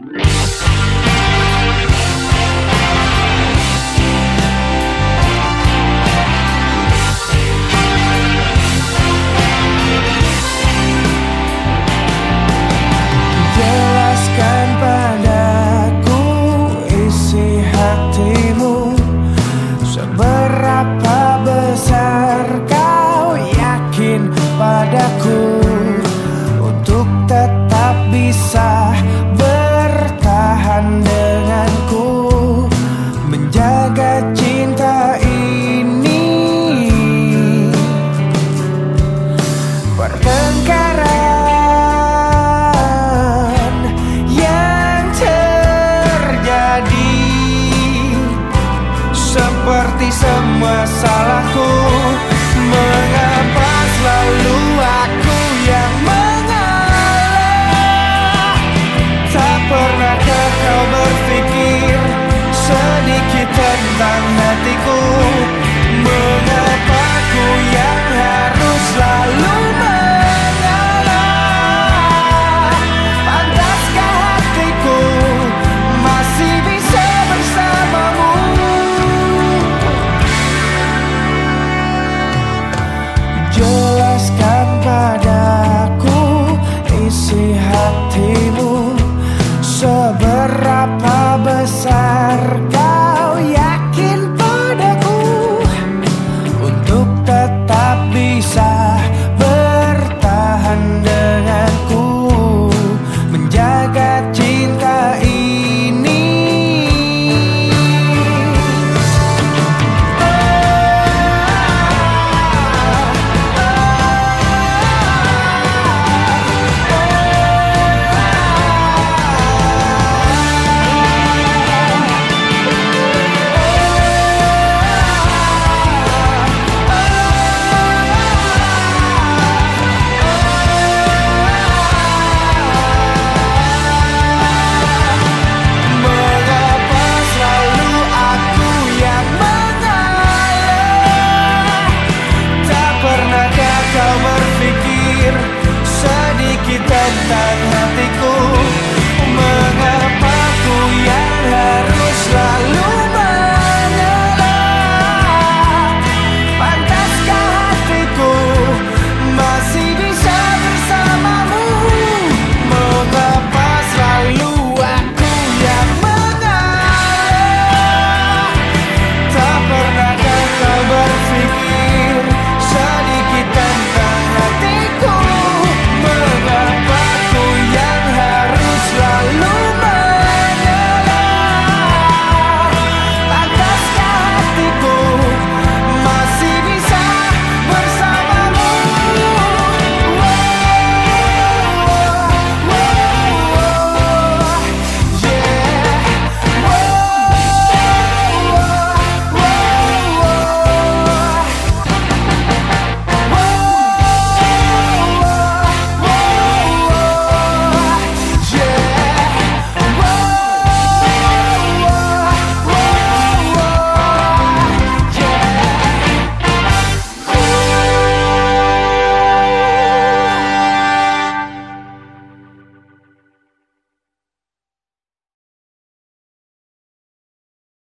Jelaskan padaku isi hatimu. Seberapa besar kau yakin padaku? Untuk tetap bisa seperti semua salahku. Mengapa selalu aku yang mengalah? Tak pernahkah kau berpikir sedikit tentang hatiku?